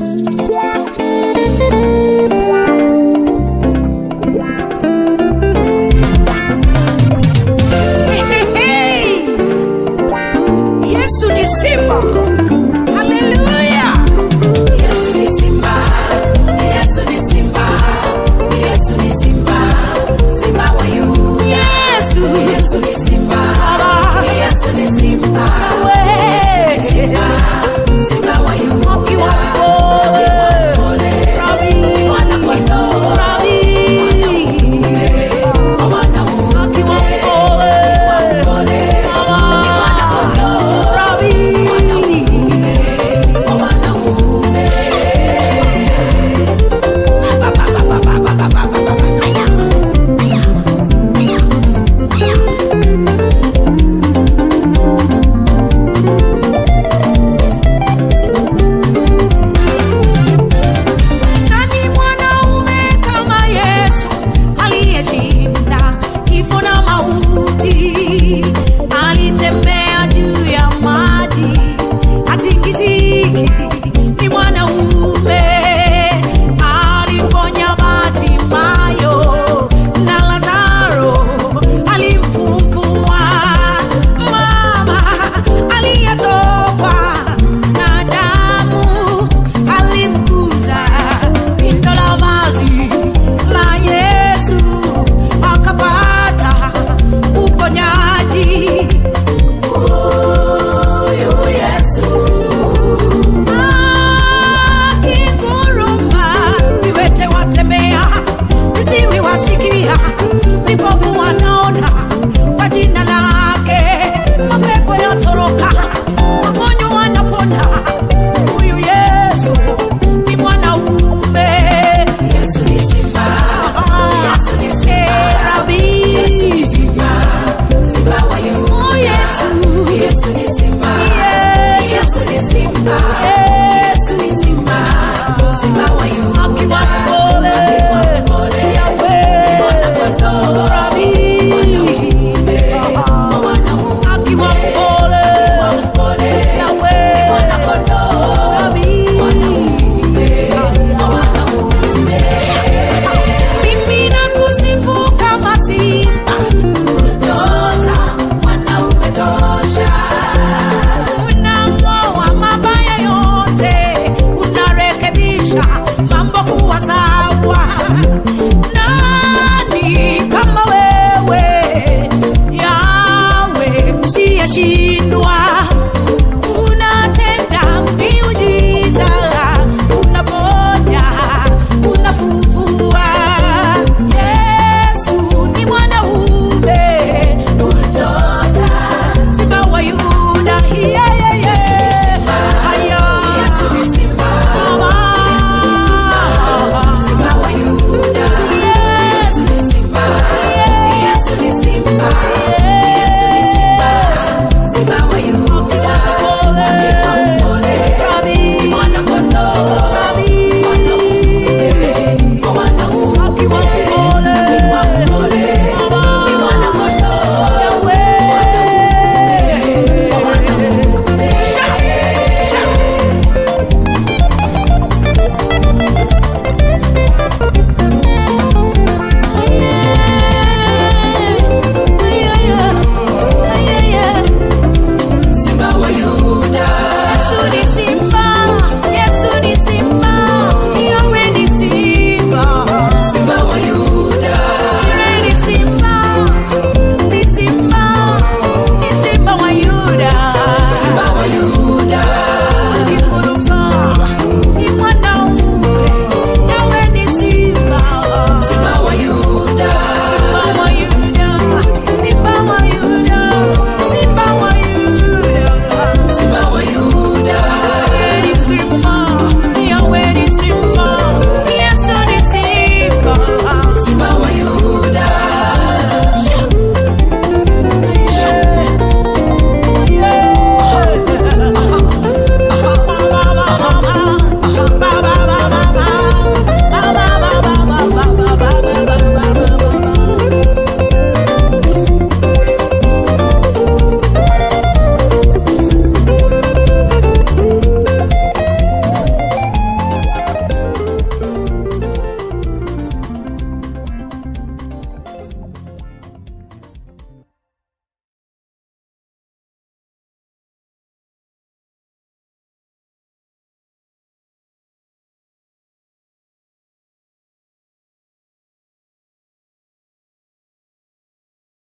Música oh you.